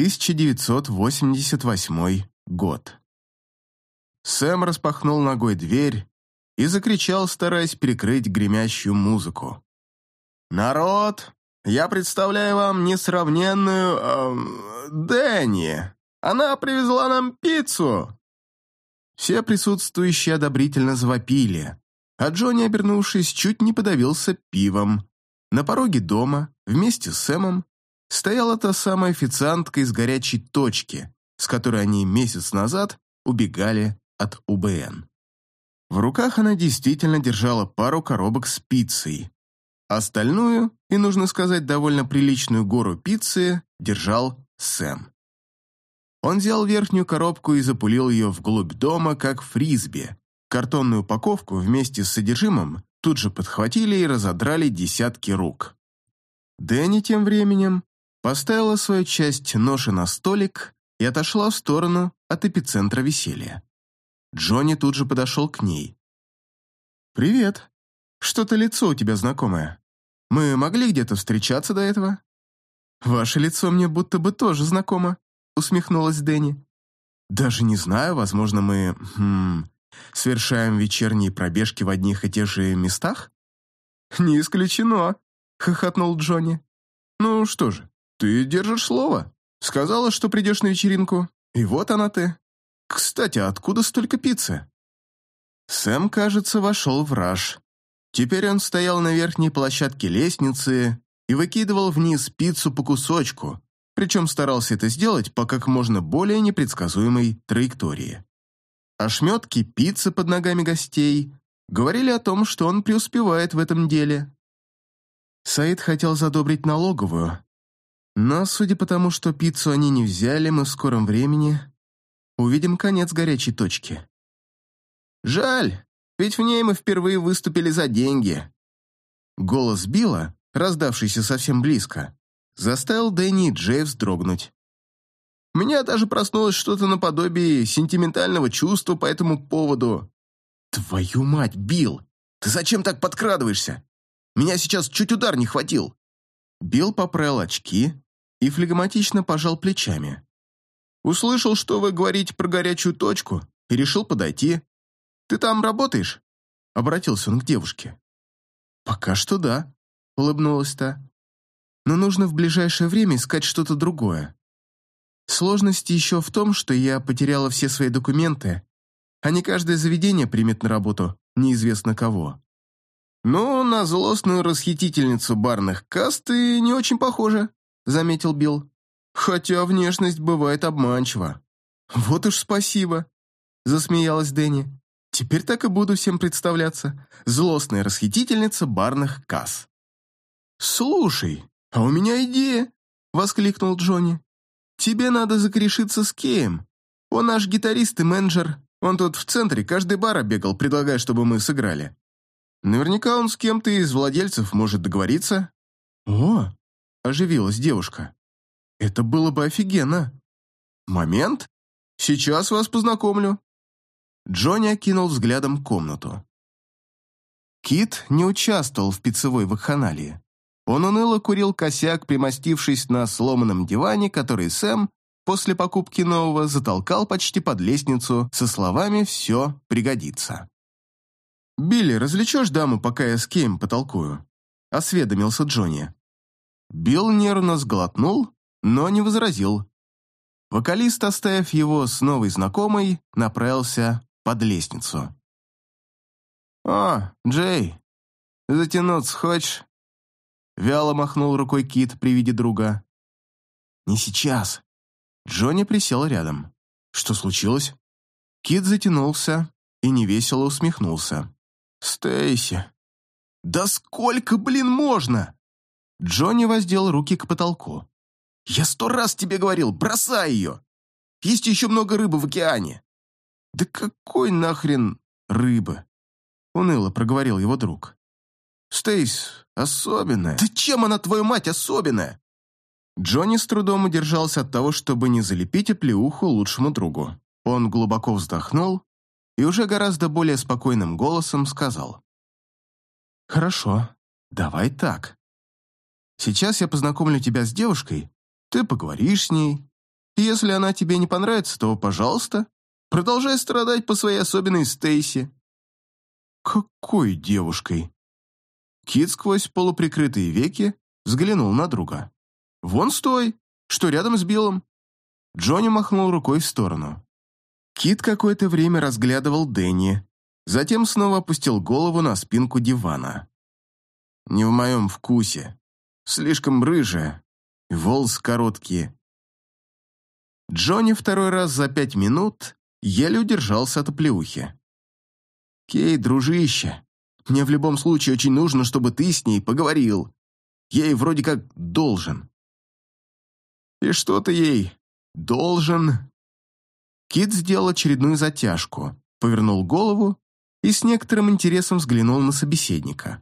1988 год. Сэм распахнул ногой дверь и закричал, стараясь перекрыть гремящую музыку. «Народ, я представляю вам несравненную... Э, Дэнни! Она привезла нам пиццу!» Все присутствующие одобрительно завопили, а Джонни, обернувшись, чуть не подавился пивом. На пороге дома, вместе с Сэмом, стояла та самая официантка из горячей точки, с которой они месяц назад убегали от УБН. В руках она действительно держала пару коробок с пиццей. Остальную, и нужно сказать, довольно приличную гору пиццы, держал Сэм. Он взял верхнюю коробку и запулил ее вглубь дома, как фрисби. Картонную упаковку вместе с содержимым тут же подхватили и разодрали десятки рук. Дэнни тем временем поставила свою часть ноши на столик и отошла в сторону от эпицентра веселья. Джонни тут же подошел к ней. «Привет. Что-то лицо у тебя знакомое. Мы могли где-то встречаться до этого?» «Ваше лицо мне будто бы тоже знакомо», — усмехнулась Дэнни. «Даже не знаю, возможно, мы... Хм, совершаем вечерние пробежки в одних и тех же местах?» «Не исключено», — хохотнул Джонни. «Ну что же, ты держишь слово. Сказала, что придешь на вечеринку, и вот она ты. Кстати, откуда столько пиццы?» Сэм, кажется, вошел в раж. Теперь он стоял на верхней площадке лестницы и выкидывал вниз пиццу по кусочку, причем старался это сделать по как можно более непредсказуемой траектории. Ошметки пиццы под ногами гостей говорили о том, что он преуспевает в этом деле. Саид хотел задобрить налоговую, но, судя по тому, что пиццу они не взяли, мы в скором времени увидим конец горячей точки. «Жаль, ведь в ней мы впервые выступили за деньги». Голос Билла, раздавшийся совсем близко, заставил Дэнни и Джей вздрогнуть. У меня даже проснулось что-то наподобие сентиментального чувства по этому поводу. «Твою мать, Билл! Ты зачем так подкрадываешься? Меня сейчас чуть удар не хватил!» Билл поправил очки и флегматично пожал плечами. «Услышал, что вы говорите про горячую точку, и решил подойти. Ты там работаешь?» Обратился он к девушке. «Пока что да», — улыбнулась та. «Но нужно в ближайшее время искать что-то другое. Сложность еще в том, что я потеряла все свои документы, а не каждое заведение примет на работу неизвестно кого. «Ну, на злостную расхитительницу барных каст ты не очень похожа», — заметил Билл. «Хотя внешность бывает обманчива». «Вот уж спасибо», — засмеялась Дэнни. «Теперь так и буду всем представляться. Злостная расхитительница барных касс». «Слушай, а у меня идея», — воскликнул Джонни. «Тебе надо закрешиться с Кеем. Он наш гитарист и менеджер. Он тут в центре каждый бар обегал, предлагая, чтобы мы сыграли. Наверняка он с кем-то из владельцев может договориться. О, оживилась девушка. Это было бы офигенно. Момент. Сейчас вас познакомлю. Джонни окинул взглядом комнату. Кит не участвовал в пиццевой вакханалии. Он уныло курил косяк, примостившись на сломанном диване, который Сэм после покупки нового затолкал почти под лестницу со словами «все пригодится». «Билли, развлечешь даму, пока я с Кейм потолкую?» — осведомился Джонни. Билл нервно сглотнул, но не возразил. Вокалист, оставив его с новой знакомой, направился под лестницу. «О, Джей, затянуться хочешь?» Вяло махнул рукой Кит при виде друга. «Не сейчас». Джонни присел рядом. «Что случилось?» Кит затянулся и невесело усмехнулся. «Стейси!» «Да сколько, блин, можно?» Джонни воздел руки к потолку. «Я сто раз тебе говорил, бросай ее! Есть еще много рыбы в океане!» «Да какой нахрен рыбы?» Уныло проговорил его друг. «Стейс особенная». «Да чем она, твою мать, особенная?» Джонни с трудом удержался от того, чтобы не залепить оплеуху лучшему другу. Он глубоко вздохнул и уже гораздо более спокойным голосом сказал. «Хорошо, давай так. Сейчас я познакомлю тебя с девушкой, ты поговоришь с ней, И если она тебе не понравится, то, пожалуйста, продолжай страдать по своей особенной Стейси». «Какой девушкой?» Кит сквозь полуприкрытые веки взглянул на друга. «Вон стой, что рядом с Биллом». Джонни махнул рукой в сторону. Кит какое-то время разглядывал Дэнни, затем снова опустил голову на спинку дивана. «Не в моем вкусе. Слишком рыжая, и волосы короткие». Джонни второй раз за пять минут еле удержался от оплеухи. «Кей, дружище, мне в любом случае очень нужно, чтобы ты с ней поговорил. Я ей вроде как должен». «И что ты ей должен?» Кит сделал очередную затяжку, повернул голову и с некоторым интересом взглянул на собеседника.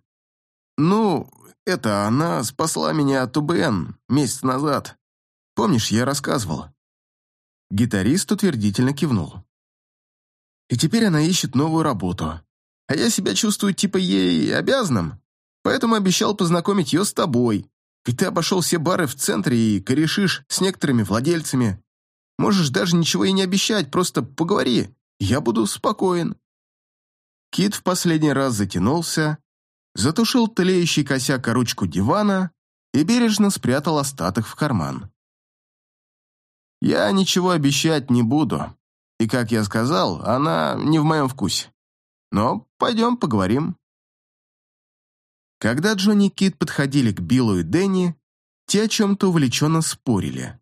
«Ну, это она спасла меня от УБН месяц назад. Помнишь, я рассказывал?» Гитарист утвердительно кивнул. «И теперь она ищет новую работу. А я себя чувствую типа ей обязанным, поэтому обещал познакомить ее с тобой. Ведь ты обошел все бары в центре и корешишь с некоторыми владельцами. Можешь даже ничего и не обещать, просто поговори. Я буду спокоен». Кит в последний раз затянулся, затушил тлеющий косяк о ручку дивана и бережно спрятал остаток в карман. «Я ничего обещать не буду, и, как я сказал, она не в моем вкусе. Но пойдем поговорим». Когда Джонни и Кит подходили к Биллу и Дэнни, те о чем-то увлеченно спорили.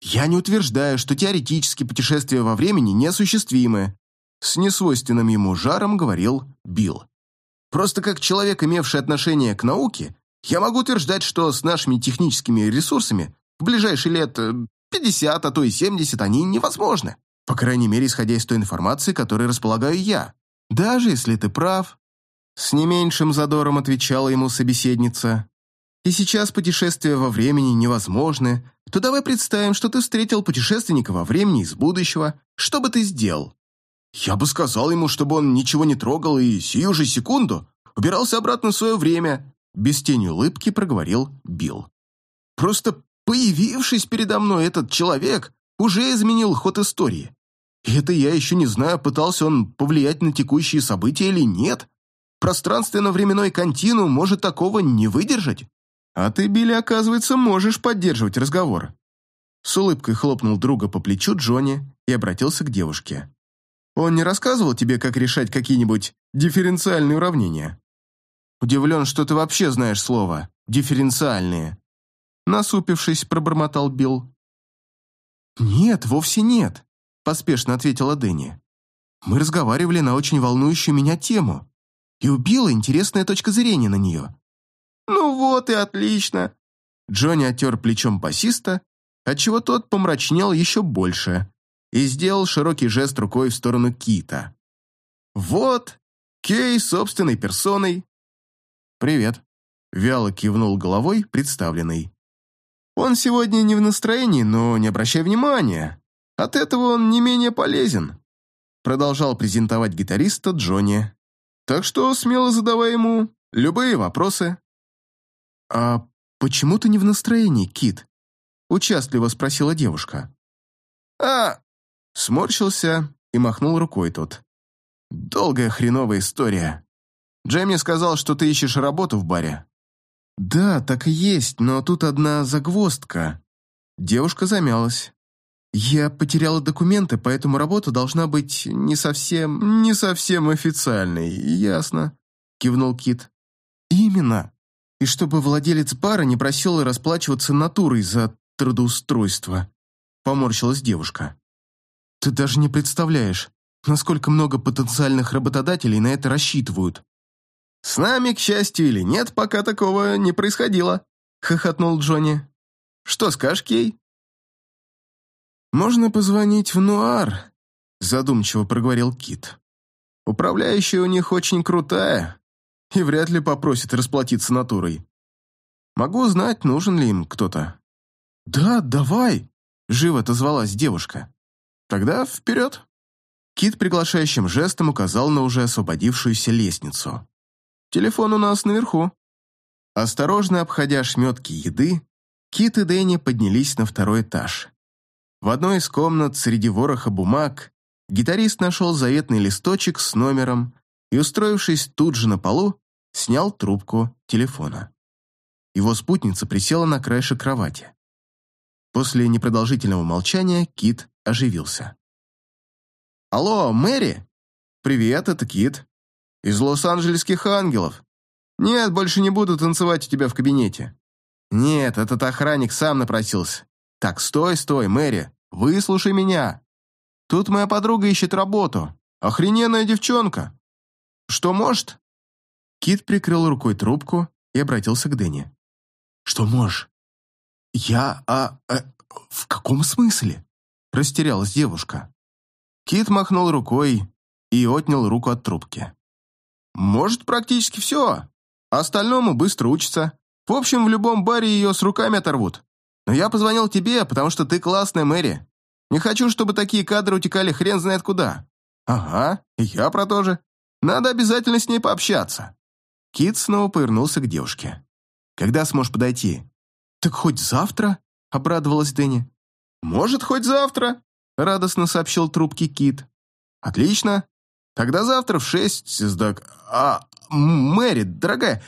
«Я не утверждаю, что теоретически путешествия во времени неосуществимы», с несвойственным ему жаром говорил Билл. «Просто как человек, имевший отношение к науке, я могу утверждать, что с нашими техническими ресурсами в ближайшие лет 50, э, а то и 70 они невозможны. По крайней мере, исходя из той информации, которой располагаю я. Даже если ты прав, с не меньшим задором отвечала ему собеседница. И сейчас путешествия во времени невозможны, то давай представим, что ты встретил путешественника во времени из будущего. Что бы ты сделал? Я бы сказал ему, чтобы он ничего не трогал и сию же секунду убирался обратно в свое время. Без тени улыбки проговорил Билл. Просто появившись передо мной, этот человек уже изменил ход истории. И это я еще не знаю, пытался он повлиять на текущие события или нет. Пространственно-временной континуум может такого не выдержать. А ты, Билли, оказывается, можешь поддерживать разговор. С улыбкой хлопнул друга по плечу Джонни и обратился к девушке. Он не рассказывал тебе, как решать какие-нибудь дифференциальные уравнения? Удивлен, что ты вообще знаешь слово «дифференциальные». Насупившись, пробормотал Билл. «Нет, вовсе нет», — поспешно ответила Дэнни. «Мы разговаривали на очень волнующую меня тему и убила интересная точка зрения на нее. «Ну вот и отлично!» Джонни оттер плечом басиста, отчего тот помрачнел еще больше и сделал широкий жест рукой в сторону Кита. «Вот, Кей собственной персоной!» «Привет!» — вяло кивнул головой представленный. «Он сегодня не в настроении, но не обращай внимания. От этого он не менее полезен», — продолжал презентовать гитариста Джонни так что смело задавай ему любые вопросы». «А почему ты не в настроении, Кит?» — участливо спросила девушка. «А...» — сморщился и махнул рукой тот. «Долгая хреновая история. Джейми сказал, что ты ищешь работу в баре». «Да, так и есть, но тут одна загвоздка». Девушка замялась. «Я потеряла документы, поэтому работа должна быть не совсем... не совсем официальной, ясно?» — кивнул Кит. «Именно. И чтобы владелец бара не просил расплачиваться натурой за трудоустройство», — поморщилась девушка. «Ты даже не представляешь, насколько много потенциальных работодателей на это рассчитывают». «С нами, к счастью или нет, пока такого не происходило», — хохотнул Джонни. «Что скажешь, Кей?» «Можно позвонить в Нуар», — задумчиво проговорил Кит. «Управляющая у них очень крутая и вряд ли попросит расплатиться натурой. Могу узнать, нужен ли им кто-то». «Да, давай», — живо отозвалась девушка. «Тогда вперед». Кит приглашающим жестом указал на уже освободившуюся лестницу. «Телефон у нас наверху». Осторожно обходя шметки еды, Кит и Дэнни поднялись на второй этаж. В одной из комнат среди вороха бумаг гитарист нашел заветный листочек с номером и, устроившись тут же на полу, снял трубку телефона. Его спутница присела на краешек кровати. После непродолжительного молчания Кит оживился. «Алло, Мэри? Привет, это Кит. Из Лос-Анджелесских ангелов. Нет, больше не буду танцевать у тебя в кабинете. Нет, этот охранник сам напросился. Так, стой, стой, Мэри, выслушай меня. Тут моя подруга ищет работу. Охрененная девчонка. Что может?» Кит прикрыл рукой трубку и обратился к Дэнни. «Что можешь?» «Я... А, а... В каком смысле?» Растерялась девушка. Кит махнул рукой и отнял руку от трубки. «Может, практически все. Остальному быстро учится. В общем, в любом баре ее с руками оторвут. Но я позвонил тебе, потому что ты классная Мэри. Не хочу, чтобы такие кадры утекали хрен знает куда. Ага, я про то же. Надо обязательно с ней пообщаться». Кит снова повернулся к девушке. «Когда сможешь подойти?» «Так хоть завтра?» — обрадовалась Дэнни. «Может, хоть завтра?» — радостно сообщил трубке Кит. «Отлично. Тогда завтра в шесть, сдак... А, Мэри, дорогая,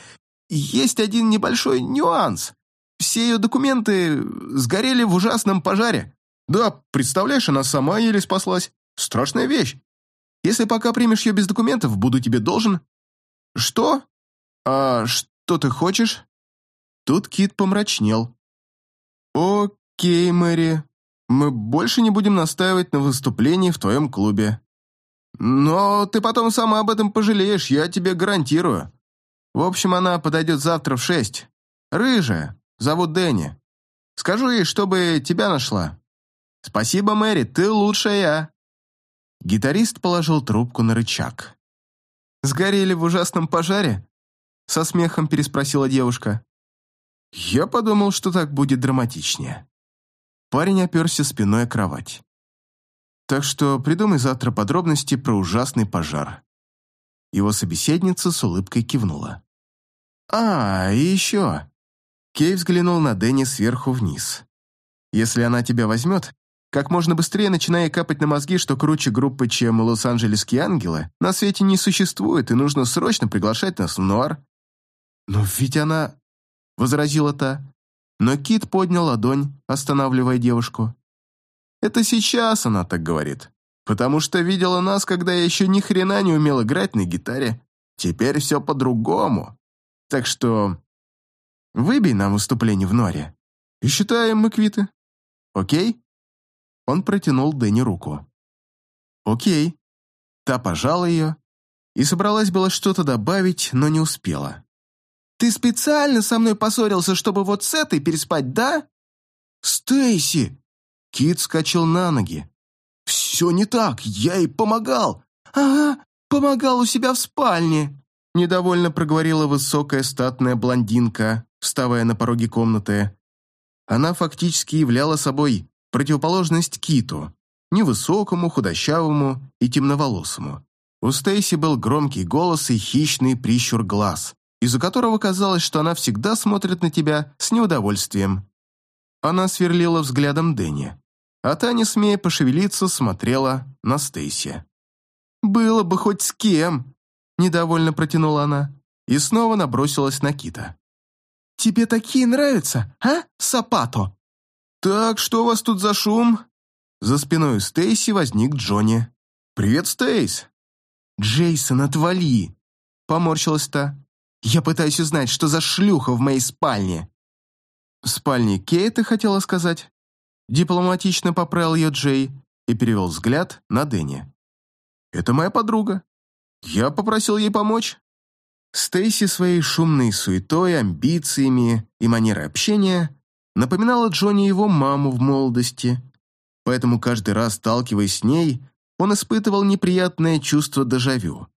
есть один небольшой нюанс. Все ее документы сгорели в ужасном пожаре. Да, представляешь, она сама еле спаслась. Страшная вещь. Если пока примешь ее без документов, буду тебе должен. Что? А что ты хочешь? Тут Кит помрачнел. Окей, Мэри. Мы больше не будем настаивать на выступлении в твоем клубе. Но ты потом сама об этом пожалеешь, я тебе гарантирую. В общем, она подойдет завтра в шесть. Рыжая, зовут Дэнни. Скажу ей, чтобы тебя нашла. Спасибо, Мэри, ты лучшая. Гитарист положил трубку на рычаг. «Сгорели в ужасном пожаре?» Со смехом переспросила девушка. Я подумал, что так будет драматичнее. Парень оперся спиной о кровать. Так что придумай завтра подробности про ужасный пожар. Его собеседница с улыбкой кивнула. «А, и еще». Кей взглянул на Дэнни сверху вниз. «Если она тебя возьмет, как можно быстрее начиная капать на мозги, что круче группы, чем Лос-Анджелесские ангелы, на свете не существует, и нужно срочно приглашать нас в Нуар. Но ведь она... возразила та. Но Кит поднял ладонь, останавливая девушку. Это сейчас она так говорит. Потому что видела нас, когда я еще ни хрена не умел играть на гитаре. Теперь все по-другому. Так что... Выбей нам выступление в норе. И считаем мы квиты. Окей? Он протянул Дэнни руку. «Окей». Та пожала ее и собралась было что-то добавить, но не успела. «Ты специально со мной поссорился, чтобы вот с этой переспать, да?» «Стейси!» Кит скачал на ноги. «Все не так, я ей помогал!» «Ага, помогал у себя в спальне!» Недовольно проговорила высокая статная блондинка, вставая на пороге комнаты. Она фактически являла собой противоположность Киту, невысокому, худощавому и темноволосому. У Стейси был громкий голос и хищный прищур глаз, из-за которого казалось, что она всегда смотрит на тебя с неудовольствием. Она сверлила взглядом Дэнни, а та, не смея пошевелиться, смотрела на Стейси. «Было бы хоть с кем!» – недовольно протянула она и снова набросилась на Кита. «Тебе такие нравятся, а, Сапато?» «Так, что у вас тут за шум?» За спиной Стейси возник Джонни. «Привет, Стейс!» «Джейсон, отвали!» Поморщилась та. «Я пытаюсь узнать, что за шлюха в моей спальне!» «В спальне Кей, ты хотела сказать?» Дипломатично поправил ее Джей и перевел взгляд на Дэнни. «Это моя подруга. Я попросил ей помочь». Стейси своей шумной суетой, амбициями и манерой общения напоминала Джонни его маму в молодости, поэтому каждый раз, сталкиваясь с ней, он испытывал неприятное чувство дежавю.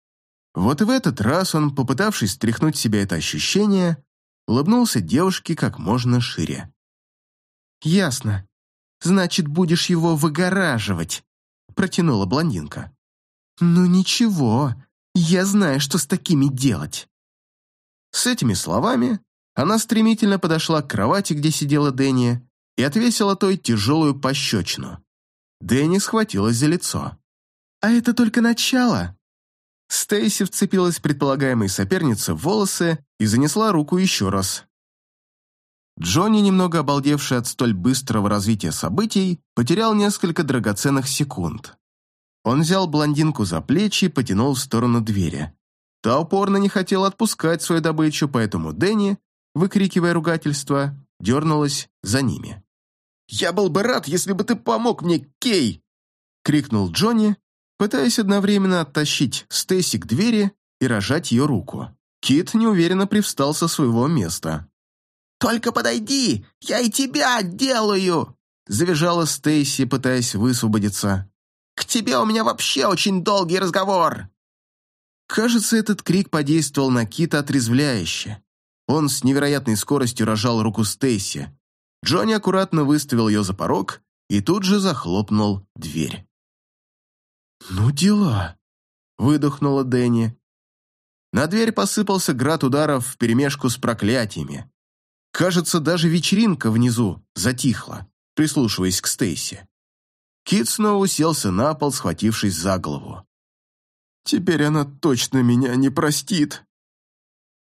Вот и в этот раз он, попытавшись стряхнуть себя это ощущение, улыбнулся девушке как можно шире. «Ясно. Значит, будешь его выгораживать», — протянула блондинка. «Ну ничего, я знаю, что с такими делать». С этими словами она стремительно подошла к кровати, где сидела Дэнни, и отвесила той тяжелую пощечину. Дэнни схватилась за лицо. «А это только начало!» Стейси вцепилась предполагаемой сопернице в волосы и занесла руку еще раз. Джонни, немного обалдевший от столь быстрого развития событий, потерял несколько драгоценных секунд. Он взял блондинку за плечи и потянул в сторону двери. Та упорно не хотела отпускать свою добычу, поэтому Дэнни, выкрикивая ругательство, дернулась за ними. «Я был бы рад, если бы ты помог мне, Кей!» — крикнул Джонни, пытаясь одновременно оттащить Стейси к двери и рожать ее руку. Кит неуверенно привстал со своего места. «Только подойди, я и тебя отделаю!» Завизжала Стейси, пытаясь высвободиться. «К тебе у меня вообще очень долгий разговор!» Кажется, этот крик подействовал на Кита отрезвляюще. Он с невероятной скоростью рожал руку Стейси. Джонни аккуратно выставил ее за порог и тут же захлопнул дверь. «Ну дела!» — выдохнула Дэнни. На дверь посыпался град ударов вперемешку с проклятиями. Кажется, даже вечеринка внизу затихла, прислушиваясь к Стейси. Кит снова уселся на пол, схватившись за голову. «Теперь она точно меня не простит!»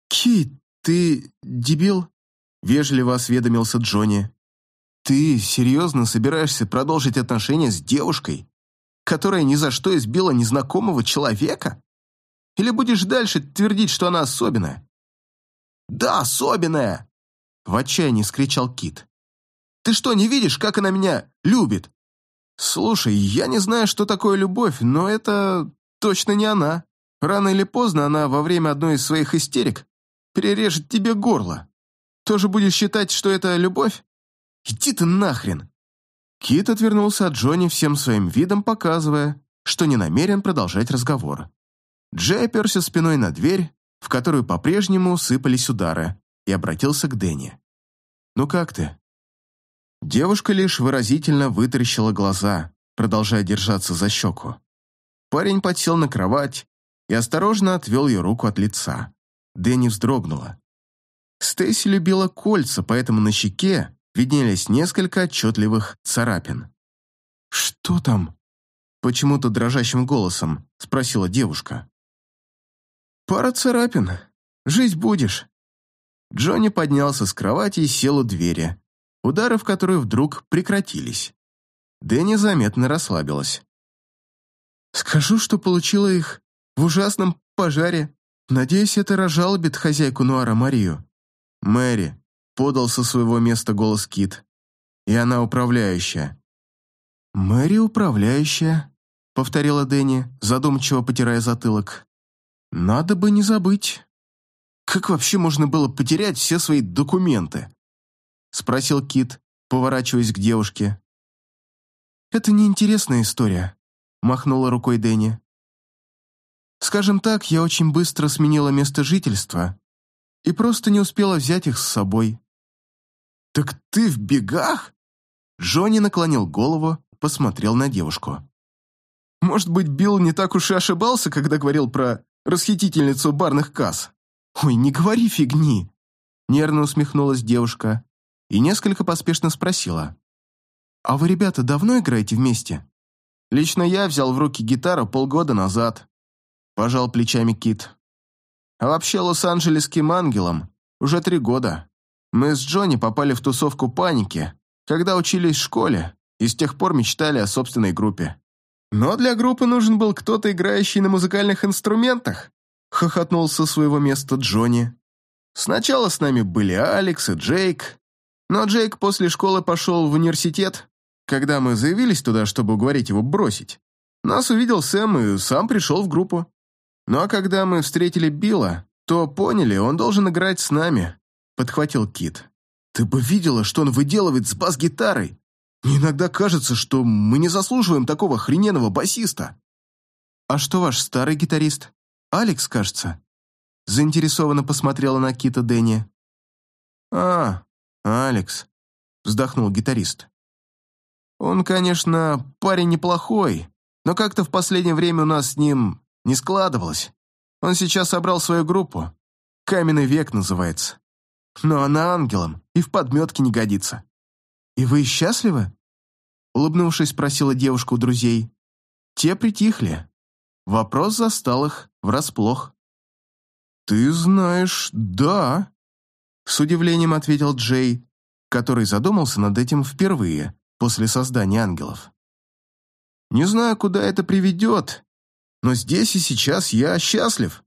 «Кит, ты дебил?» — вежливо осведомился Джонни. «Ты серьезно собираешься продолжить отношения с девушкой, которая ни за что избила незнакомого человека? Или будешь дальше твердить, что она особенная?» «Да, особенная!» В отчаянии скричал Кит. «Ты что, не видишь, как она меня любит?» «Слушай, я не знаю, что такое любовь, но это точно не она. Рано или поздно она во время одной из своих истерик перережет тебе горло. Тоже будешь считать, что это любовь? Иди ты нахрен!» Кит отвернулся от Джонни всем своим видом, показывая, что не намерен продолжать разговор. Джей оперся спиной на дверь, в которую по-прежнему сыпались удары, и обратился к Дэнни. «Ну как ты?» Девушка лишь выразительно вытаращила глаза, продолжая держаться за щеку. Парень подсел на кровать и осторожно отвел ее руку от лица. Дэнни вздрогнула. Стейси любила кольца, поэтому на щеке виднелись несколько отчетливых царапин. «Что там?» — почему-то дрожащим голосом спросила девушка. «Пара царапин. Жить будешь». Джонни поднялся с кровати и сел у двери, удары в которую вдруг прекратились. Дэнни заметно расслабилась. «Скажу, что получила их в ужасном пожаре. Надеюсь, это разжалобит хозяйку Нуара Марию». «Мэри», — подал со своего места голос Кит, — «и она управляющая». «Мэри управляющая», — повторила Дэнни, задумчиво потирая затылок. «Надо бы не забыть». «Как вообще можно было потерять все свои документы?» — спросил Кит, поворачиваясь к девушке. «Это неинтересная история», — махнула рукой Дэнни. «Скажем так, я очень быстро сменила место жительства и просто не успела взять их с собой». «Так ты в бегах?» Джонни наклонил голову, посмотрел на девушку. «Может быть, Билл не так уж и ошибался, когда говорил про расхитительницу барных касс?» «Ой, не говори фигни!» Нервно усмехнулась девушка и несколько поспешно спросила. «А вы, ребята, давно играете вместе?» «Лично я взял в руки гитару полгода назад», – пожал плечами Кит. «А вообще лос-анджелесским ангелом уже три года. Мы с Джонни попали в тусовку паники, когда учились в школе, и с тех пор мечтали о собственной группе. Но для группы нужен был кто-то, играющий на музыкальных инструментах», – хохотнул со своего места Джонни. «Сначала с нами были Алекс и Джейк, но Джейк после школы пошел в университет. Когда мы заявились туда, чтобы уговорить его бросить, нас увидел Сэм и сам пришел в группу. Ну а когда мы встретили Билла, то поняли, он должен играть с нами», — подхватил Кит. «Ты бы видела, что он выделывает с бас-гитарой. Иногда кажется, что мы не заслуживаем такого охрененного басиста». «А что ваш старый гитарист? Алекс, кажется?» Заинтересованно посмотрела на Кита Дэнни. «А, «Алекс», — вздохнул гитарист. «Он, конечно, парень неплохой, но как-то в последнее время у нас с ним не складывалось. Он сейчас собрал свою группу. «Каменный век» называется. Но она ангелом и в подметке не годится. И вы счастливы? улыбнувшись, спросила девушка у друзей. Те притихли. Вопрос застал их врасплох. «Ты знаешь, да», — с удивлением ответил Джей, который задумался над этим впервые после создания ангелов. «Не знаю, куда это приведет, но здесь и сейчас я счастлив.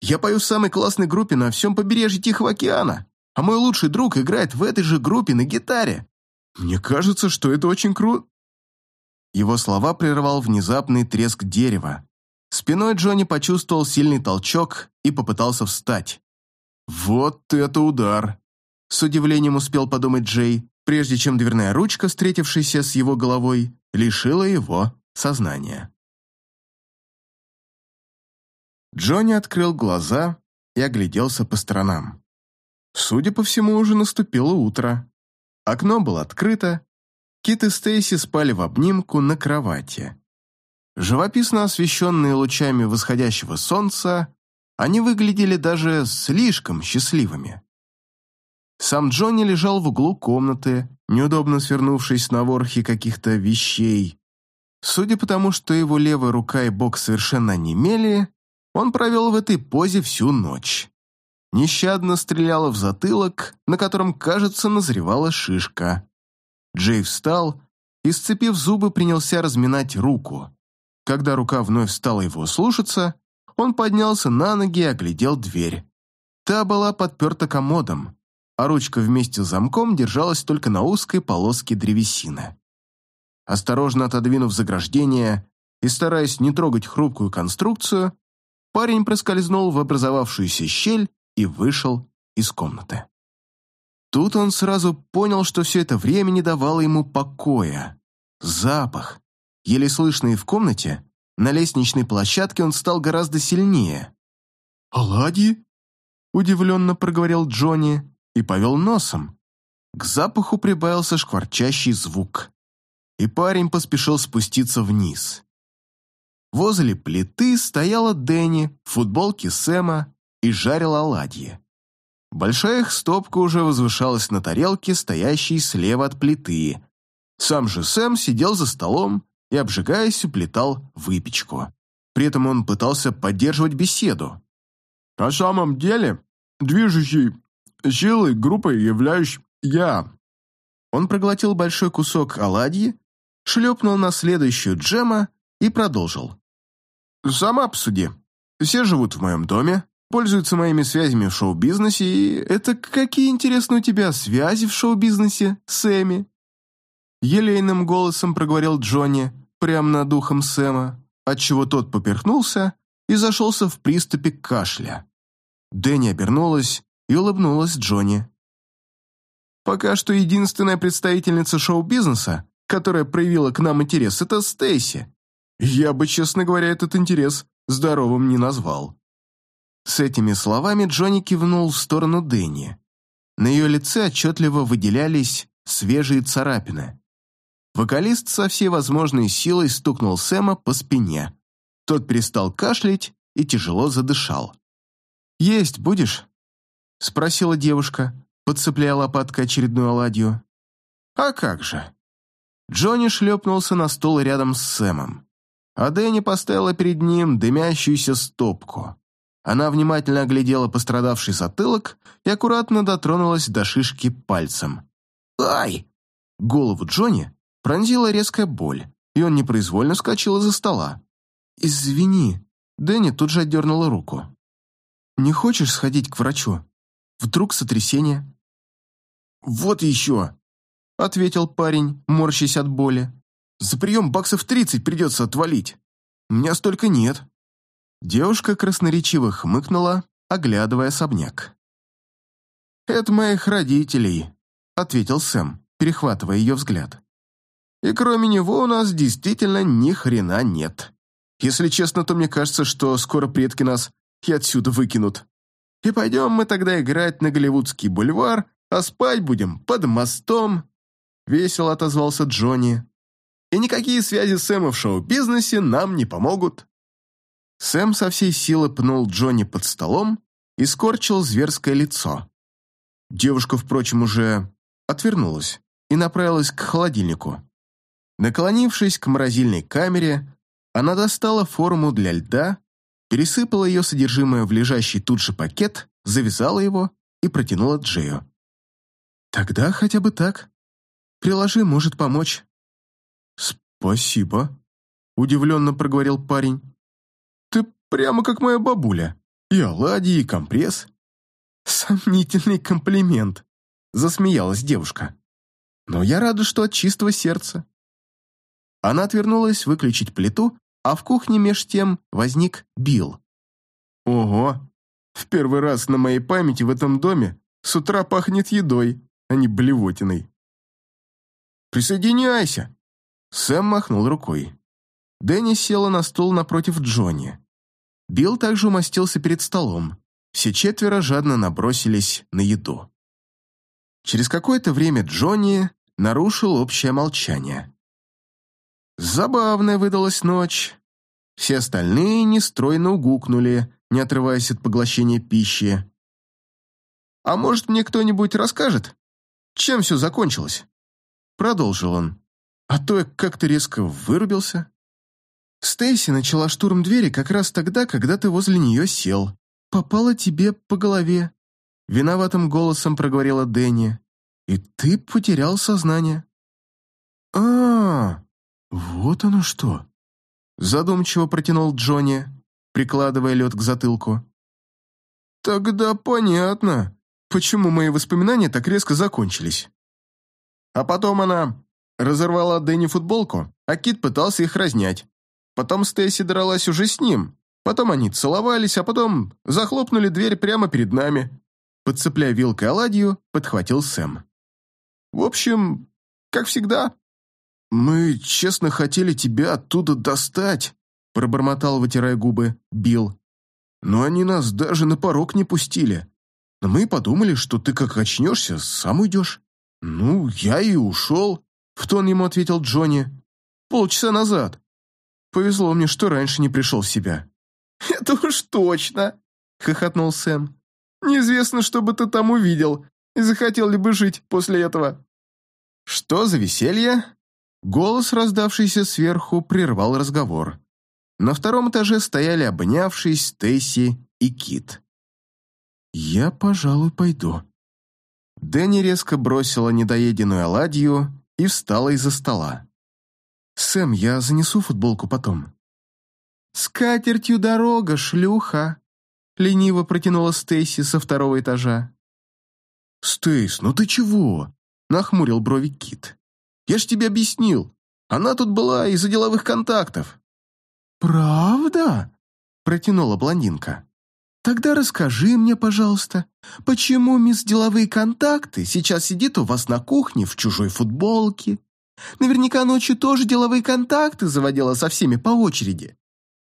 Я пою в самой классной группе на всем побережье Тихого океана, а мой лучший друг играет в этой же группе на гитаре. Мне кажется, что это очень круто». Его слова прервал внезапный треск дерева. Спиной Джонни почувствовал сильный толчок и попытался встать. «Вот это удар!» С удивлением успел подумать Джей, прежде чем дверная ручка, встретившаяся с его головой, лишила его сознания. Джонни открыл глаза и огляделся по сторонам. Судя по всему, уже наступило утро. Окно было открыто, Кит и Стейси спали в обнимку на кровати. Живописно освещенные лучами восходящего солнца, они выглядели даже слишком счастливыми. Сам Джонни лежал в углу комнаты, неудобно свернувшись на ворхе каких-то вещей. Судя по тому, что его левая рука и бок совершенно немели, он провел в этой позе всю ночь. Нещадно стреляла в затылок, на котором, кажется, назревала шишка. Джей встал и, сцепив зубы, принялся разминать руку. Когда рука вновь стала его слушаться, он поднялся на ноги и оглядел дверь. Та была подперта комодом, а ручка вместе с замком держалась только на узкой полоске древесины. Осторожно отодвинув заграждение и стараясь не трогать хрупкую конструкцию, парень проскользнул в образовавшуюся щель и вышел из комнаты. Тут он сразу понял, что все это время не давало ему покоя. Запах, еле слышный в комнате, на лестничной площадке он стал гораздо сильнее. «Оладьи?» – удивленно проговорил Джонни и повел носом. К запаху прибавился шкварчащий звук, и парень поспешил спуститься вниз. Возле плиты стояла Дэнни в футболке Сэма и жарила оладьи. Большая их стопка уже возвышалась на тарелке, стоящей слева от плиты. Сам же Сэм сидел за столом и, обжигаясь, уплетал выпечку. При этом он пытался поддерживать беседу. «На самом деле, движущей силой группы являюсь я». Он проглотил большой кусок оладьи, шлепнул на следующую джема и продолжил. «Сама посуди. Все живут в моем доме, пользуется моими связями в шоу-бизнесе, и это какие интересные у тебя связи в шоу-бизнесе, Сэмми?» Елейным голосом проговорил Джонни прямо над духом Сэма, отчего тот поперхнулся и зашелся в приступе кашля. Дэнни обернулась и улыбнулась Джонни. «Пока что единственная представительница шоу-бизнеса, которая проявила к нам интерес, это Стейси. Я бы, честно говоря, этот интерес здоровым не назвал». С этими словами Джонни кивнул в сторону Дэнни. На ее лице отчетливо выделялись свежие царапины. Вокалист со всей возможной силой стукнул Сэма по спине. Тот перестал кашлять и тяжело задышал. «Есть будешь?» — спросила девушка, подцепляя лопаткой очередную оладью. «А как же?» Джонни шлепнулся на стол рядом с Сэмом, а Дэнни поставила перед ним дымящуюся стопку. Она внимательно оглядела пострадавший затылок и аккуратно дотронулась до шишки пальцем. «Ай!» Голову Джонни пронзила резкая боль, и он непроизвольно вскочил из-за стола. «Извини», Дэнни тут же отдернула руку. «Не хочешь сходить к врачу? Вдруг сотрясение?» «Вот еще!» — ответил парень, морщась от боли. «За прием баксов тридцать придется отвалить. У меня столько нет». Девушка красноречиво хмыкнула, оглядывая особняк. «Это моих родителей», — ответил Сэм, перехватывая ее взгляд. «И кроме него у нас действительно ни хрена нет. Если честно, то мне кажется, что скоро предки нас и отсюда выкинут. И пойдем мы тогда играть на Голливудский бульвар, а спать будем под мостом», — весело отозвался Джонни. «И никакие связи Сэма в шоу-бизнесе нам не помогут». Сэм со всей силы пнул Джонни под столом и скорчил зверское лицо. Девушка, впрочем, уже отвернулась и направилась к холодильнику. Наклонившись к морозильной камере, она достала форму для льда, пересыпала ее содержимое в лежащий тут же пакет, завязала его и протянула Джею. «Тогда хотя бы так. Приложи, может помочь». «Спасибо», — удивленно проговорил парень. «Ты прямо как моя бабуля. И оладьи, и компресс». «Сомнительный комплимент», — засмеялась девушка. «Но я рада, что от чистого сердца». Она отвернулась выключить плиту, а в кухне меж тем возник Билл. «Ого! В первый раз на моей памяти в этом доме с утра пахнет едой, а не блевотиной». «Присоединяйся!» Сэм махнул рукой. Дэнни села на стул напротив Джонни. Билл также умостился перед столом. Все четверо жадно набросились на еду. Через какое-то время Джонни нарушил общее молчание. Забавная выдалась ночь. Все остальные нестройно угукнули, не отрываясь от поглощения пищи. «А может, мне кто-нибудь расскажет, чем все закончилось?» Продолжил он. «А то я как-то резко вырубился». Стейси начала штурм двери как раз тогда, когда ты возле нее сел. Попала тебе по голове. Виноватым голосом проговорила Дэнни. И ты потерял сознание. а, -а, вот оно что. Задумчиво протянул Джонни, прикладывая лед к затылку. Тогда понятно, почему мои воспоминания так резко закончились. А потом она разорвала Дэнни футболку, а Кит пытался их разнять. Потом Стейси дралась уже с ним. Потом они целовались, а потом захлопнули дверь прямо перед нами. Подцепляя вилкой оладью, подхватил Сэм. В общем, как всегда. «Мы честно хотели тебя оттуда достать», пробормотал, вытирая губы, Билл. «Но они нас даже на порог не пустили. Но мы подумали, что ты как очнешься, сам уйдешь». «Ну, я и ушел», — в тон ему ответил Джонни. «Полчаса назад. Повезло мне, что раньше не пришел в себя». «Это уж точно!» — хохотнул Сэм. «Неизвестно, что бы ты там увидел, и захотел ли бы жить после этого». «Что за веселье?» Голос, раздавшийся сверху, прервал разговор. На втором этаже стояли обнявшись Стейси и Кит. «Я, пожалуй, пойду». Дэнни резко бросила недоеденную оладью и встала из-за стола. «Сэм, я занесу футболку потом». «С катертью дорога, шлюха!» лениво протянула Стейси со второго этажа. «Стейс, ну ты чего?» нахмурил брови Кит. «Я ж тебе объяснил. Она тут была из-за деловых контактов». «Правда?» протянула блондинка. «Тогда расскажи мне, пожалуйста, почему мисс Деловые контакты сейчас сидит у вас на кухне в чужой футболке Наверняка ночью тоже деловые контакты заводила со всеми по очереди.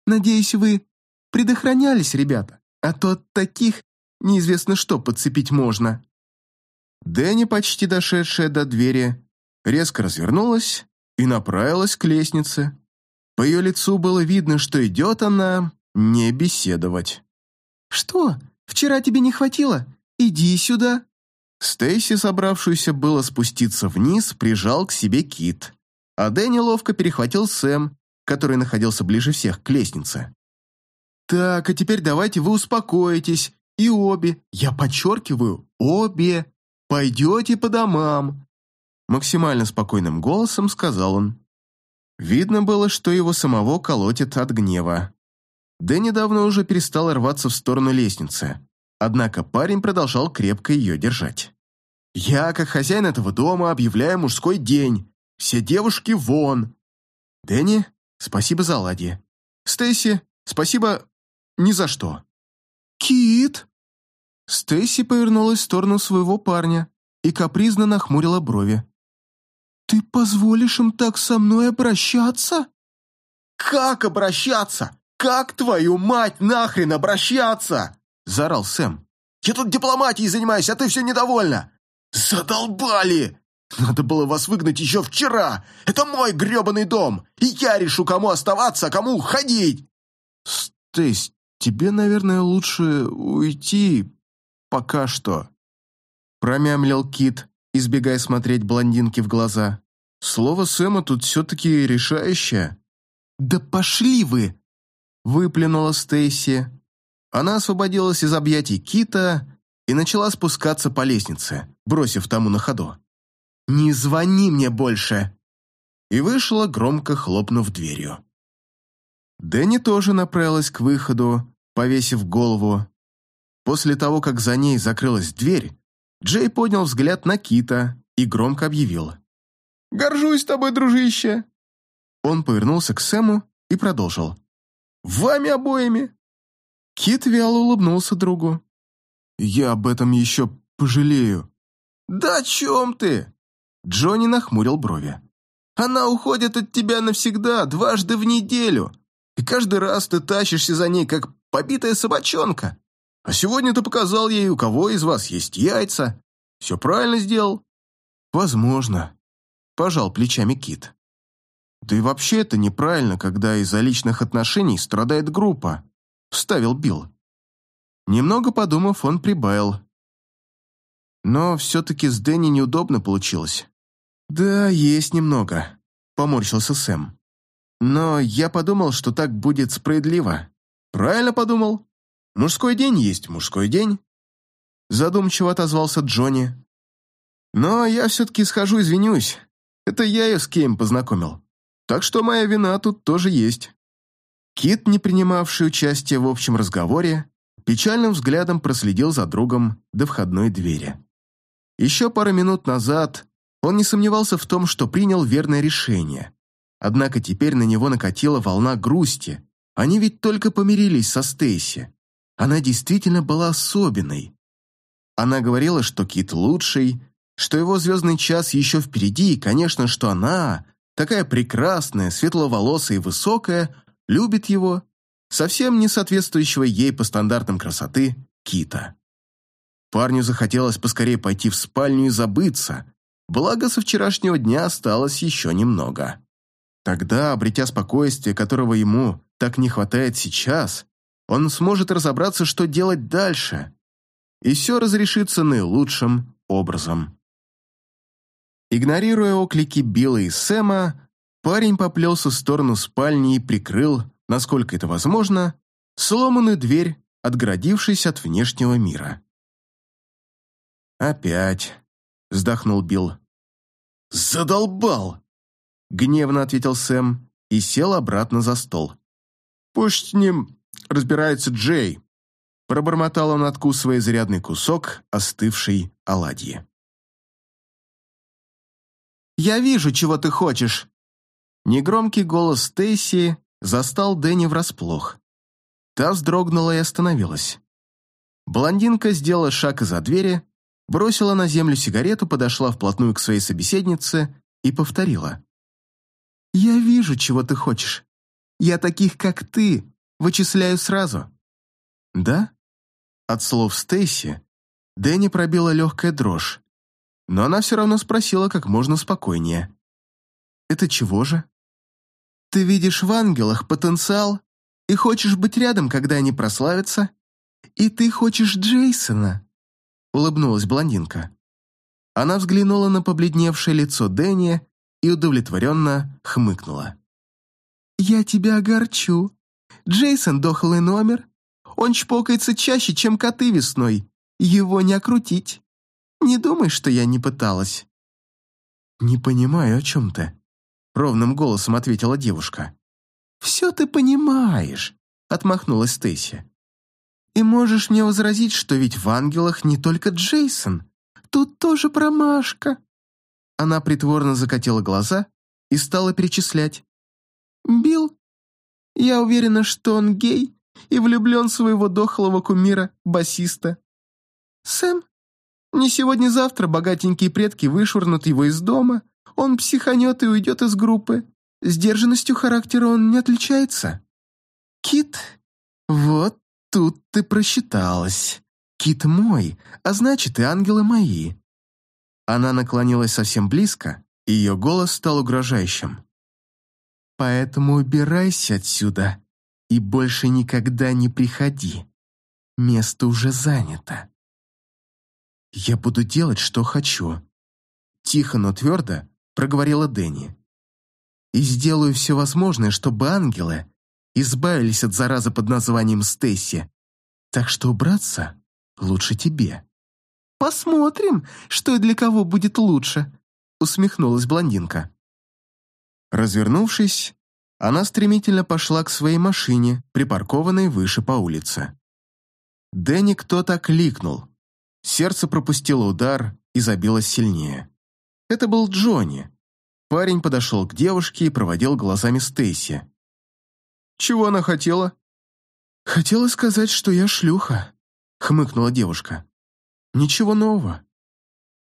Надеюсь, вы предохранялись, ребята, а то от таких неизвестно что подцепить можно». Дэнни, почти дошедшая до двери, резко развернулась и направилась к лестнице. По ее лицу было видно, что идет она не беседовать. «Что, вчера тебе не хватило? Иди сюда!» Стейси, собравшуюся было спуститься вниз, прижал к себе Кит, а Дэнни ловко перехватил Сэм, который находился ближе всех к лестнице. «Так, а теперь давайте вы успокоитесь, и обе, я подчеркиваю, обе, пойдете по домам», максимально спокойным голосом сказал он. Видно было, что его самого колотит от гнева. Дэнни давно уже перестал рваться в сторону лестницы. Однако парень продолжал крепко ее держать. «Я, как хозяин этого дома, объявляю мужской день. Все девушки вон!» «Дэнни, спасибо за ладье. Стейси, спасибо ни за что». «Кит!» Стейси повернулась в сторону своего парня и капризно нахмурила брови. «Ты позволишь им так со мной обращаться?» «Как обращаться? Как твою мать нахрен обращаться?» заорал Сэм. «Я тут дипломатией занимаюсь, а ты все недовольна!» «Задолбали! Надо было вас выгнать еще вчера! Это мой гребаный дом, и я решу, кому оставаться, а кому уходить!» «Стейс, тебе, наверное, лучше уйти пока что», промямлил Кит, избегая смотреть блондинке в глаза. Слово Сэма тут все-таки решающее. «Да пошли вы!» — выплюнула Стейси. Она освободилась из объятий Кита и начала спускаться по лестнице, бросив тому на ходу. «Не звони мне больше!» И вышла, громко хлопнув дверью. Дэнни тоже направилась к выходу, повесив голову. После того, как за ней закрылась дверь, Джей поднял взгляд на Кита и громко объявил. «Горжусь тобой, дружище!» Он повернулся к Сэму и продолжил. «Вами обоими!» Кит вяло улыбнулся другу. «Я об этом еще пожалею». «Да о чем ты?» Джонни нахмурил брови. «Она уходит от тебя навсегда, дважды в неделю, и каждый раз ты тащишься за ней, как побитая собачонка. А сегодня ты показал ей, у кого из вас есть яйца. Все правильно сделал?» «Возможно», – пожал плечами Кит. «Да и вообще это неправильно, когда из-за личных отношений страдает группа», – вставил Билл. Немного подумав, он прибавил. Но все-таки с Дэнни неудобно получилось. «Да, есть немного», — поморщился Сэм. «Но я подумал, что так будет справедливо». «Правильно подумал. Мужской день есть мужской день». Задумчиво отозвался Джонни. «Но я все-таки схожу, извинюсь. Это я ее с Кейм познакомил. Так что моя вина тут тоже есть». Кит, не принимавший участие в общем разговоре, печальным взглядом проследил за другом до входной двери. Еще пару минут назад он не сомневался в том, что принял верное решение. Однако теперь на него накатила волна грусти. Они ведь только помирились со Стейси. Она действительно была особенной. Она говорила, что Кит лучший, что его звездный час еще впереди, и, конечно, что она, такая прекрасная, светловолосая и высокая, любит его совсем не соответствующего ей по стандартам красоты кита. Парню захотелось поскорее пойти в спальню и забыться, благо со вчерашнего дня осталось еще немного. Тогда, обретя спокойствие, которого ему так не хватает сейчас, он сможет разобраться, что делать дальше, и все разрешится наилучшим образом. Игнорируя оклики Билла и Сэма, парень поплелся в сторону спальни и прикрыл насколько это возможно, сломанную дверь, отгородившись от внешнего мира. «Опять», — вздохнул Билл. «Задолбал!» — гневно ответил Сэм и сел обратно за стол. «Пусть с ним разбирается Джей», — пробормотал он, откусывая изрядный кусок остывшей оладьи. «Я вижу, чего ты хочешь!» Негромкий голос Стейси застал Дэнни врасплох. Та вздрогнула и остановилась. Блондинка сделала шаг из-за двери, бросила на землю сигарету, подошла вплотную к своей собеседнице и повторила. «Я вижу, чего ты хочешь. Я таких, как ты, вычисляю сразу». «Да?» От слов Стейси Дэнни пробила легкая дрожь, но она все равно спросила как можно спокойнее. «Это чего же?» Ты видишь в ангелах потенциал и хочешь быть рядом, когда они прославятся? И ты хочешь Джейсона?» Улыбнулась блондинка. Она взглянула на побледневшее лицо Дэнни и удовлетворенно хмыкнула. «Я тебя огорчу. Джейсон дохлый номер. Он чпокается чаще, чем коты весной. Его не окрутить. Не думай, что я не пыталась». «Не понимаю, о чем ты», ровным голосом ответила девушка. «Все ты понимаешь», — отмахнулась Стейси. «И можешь мне возразить, что ведь в ангелах не только Джейсон. Тут тоже промашка». Она притворно закатила глаза и стала перечислять. «Билл, я уверена, что он гей и влюблен в своего дохлого кумира, басиста. Сэм, не сегодня-завтра богатенькие предки вышвырнут его из дома, он психанет и уйдет из группы. Сдержанностью характера он не отличается. Кит, вот тут ты просчиталась. Кит мой, а значит и ангелы мои. Она наклонилась совсем близко, и ее голос стал угрожающим. Поэтому убирайся отсюда и больше никогда не приходи. Место уже занято. Я буду делать, что хочу. Тихо, но твердо проговорила Дэнни. «И сделаю все возможное, чтобы ангелы избавились от заразы под названием Стейси. Так что убраться лучше тебе». «Посмотрим, что и для кого будет лучше», — усмехнулась блондинка. Развернувшись, она стремительно пошла к своей машине, припаркованной выше по улице. Дэнни кто-то кликнул. Сердце пропустило удар и забилось сильнее. Это был Джонни. Парень подошел к девушке и проводил глазами Стейси. «Чего она хотела?» «Хотела сказать, что я шлюха», — хмыкнула девушка. «Ничего нового».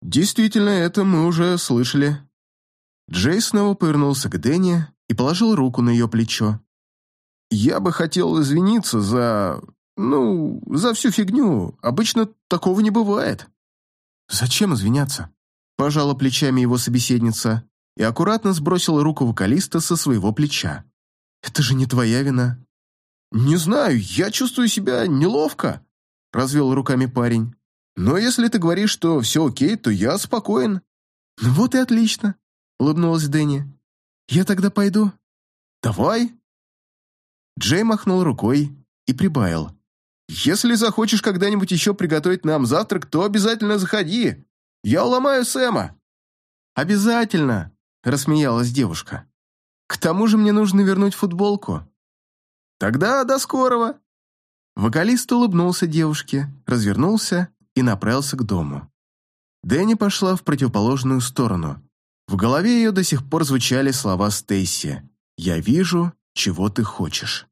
«Действительно, это мы уже слышали». Джей снова повернулся к Дэнни и положил руку на ее плечо. «Я бы хотел извиниться за... ну, за всю фигню. Обычно такого не бывает». «Зачем извиняться?» Пожала плечами его собеседница и аккуратно сбросила руку вокалиста со своего плеча. «Это же не твоя вина». «Не знаю, я чувствую себя неловко», — развел руками парень. «Но если ты говоришь, что все окей, то я спокоен». «Ну вот и отлично», — улыбнулась Дэнни. «Я тогда пойду?» «Давай». Джей махнул рукой и прибавил. «Если захочешь когда-нибудь еще приготовить нам завтрак, то обязательно заходи. Я уломаю Сэма». «Обязательно», — рассмеялась девушка. «К тому же мне нужно вернуть футболку». «Тогда до скорого». Вокалист улыбнулся девушке, развернулся и направился к дому. Дэнни пошла в противоположную сторону. В голове ее до сих пор звучали слова Стейси «Я вижу, чего ты хочешь».